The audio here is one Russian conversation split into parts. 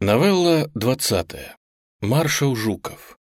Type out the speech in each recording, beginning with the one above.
Новелла 20. Маршал Жуков.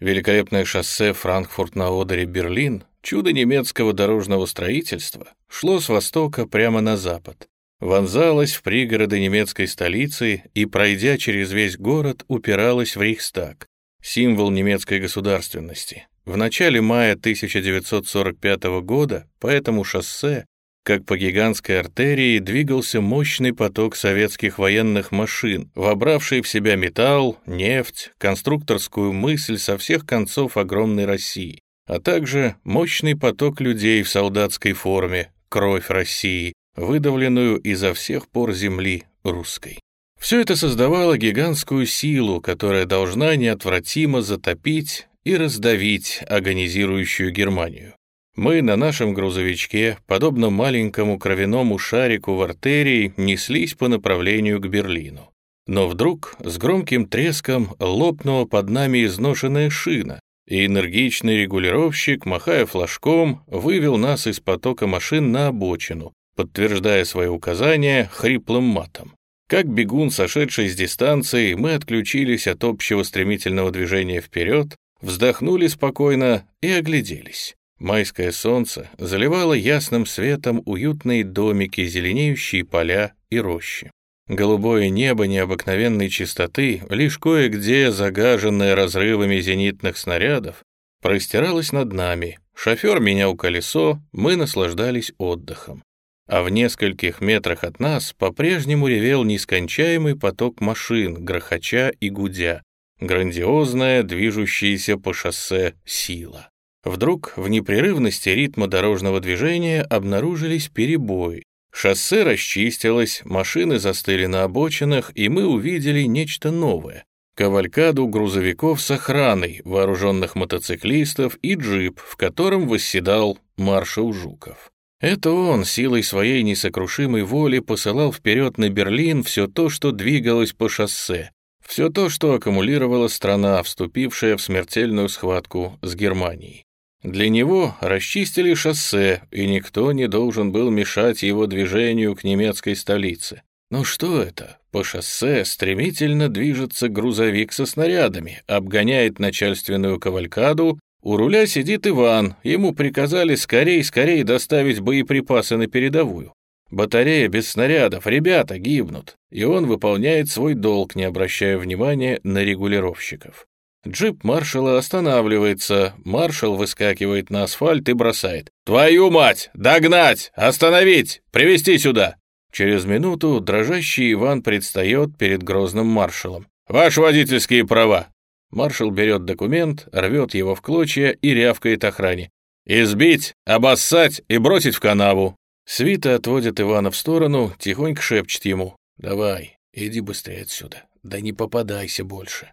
Великолепное шоссе Франкфурт на Одере Берлин, чудо немецкого дорожного строительства, шло с востока прямо на запад, вонзалось в пригороды немецкой столицы и, пройдя через весь город, упиралось в Рейхстаг, символ немецкой государственности. В начале мая 1945 года по этому шоссе как по гигантской артерии двигался мощный поток советских военных машин, вобравший в себя металл, нефть, конструкторскую мысль со всех концов огромной России, а также мощный поток людей в солдатской форме, кровь России, выдавленную изо всех пор земли русской. Все это создавало гигантскую силу, которая должна неотвратимо затопить и раздавить агонизирующую Германию. Мы на нашем грузовичке, подобно маленькому кровяному шарику в артерии, неслись по направлению к Берлину. Но вдруг с громким треском лопнула под нами изношенная шина, и энергичный регулировщик, махая флажком, вывел нас из потока машин на обочину, подтверждая свои указания хриплым матом. Как бегун, сошедший с дистанции, мы отключились от общего стремительного движения вперед, вздохнули спокойно и огляделись. Майское солнце заливало ясным светом уютные домики, зеленеющие поля и рощи. Голубое небо необыкновенной чистоты, лишь кое-где загаженное разрывами зенитных снарядов, простиралось над нами. Шофер менял колесо, мы наслаждались отдыхом. А в нескольких метрах от нас по-прежнему ревел нескончаемый поток машин, грохоча и гудя, грандиозная, движущаяся по шоссе сила. Вдруг в непрерывности ритма дорожного движения обнаружились перебои. Шоссе расчистилось, машины застыли на обочинах, и мы увидели нечто новое. Кавалькаду грузовиков с охраной, вооруженных мотоциклистов и джип, в котором восседал маршал Жуков. Это он силой своей несокрушимой воли посылал вперед на Берлин все то, что двигалось по шоссе, все то, что аккумулировала страна, вступившая в смертельную схватку с Германией. Для него расчистили шоссе, и никто не должен был мешать его движению к немецкой столице. Но что это? По шоссе стремительно движется грузовик со снарядами, обгоняет начальственную кавалькаду, у руля сидит Иван, ему приказали скорей-скорей доставить боеприпасы на передовую. Батарея без снарядов, ребята гибнут, и он выполняет свой долг, не обращая внимания на регулировщиков. Джип маршала останавливается, маршал выскакивает на асфальт и бросает. «Твою мать! Догнать! Остановить! Привести сюда!» Через минуту дрожащий Иван предстает перед грозным маршалом. «Ваши водительские права!» Маршал берет документ, рвет его в клочья и рявкает охране. «Избить, обоссать и бросить в канаву!» Свита отводит Ивана в сторону, тихонько шепчет ему. «Давай, иди быстрее отсюда, да не попадайся больше».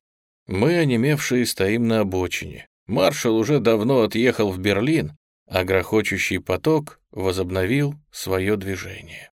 Мы, онемевшие, стоим на обочине. Маршал уже давно отъехал в Берлин, а грохочущий поток возобновил свое движение.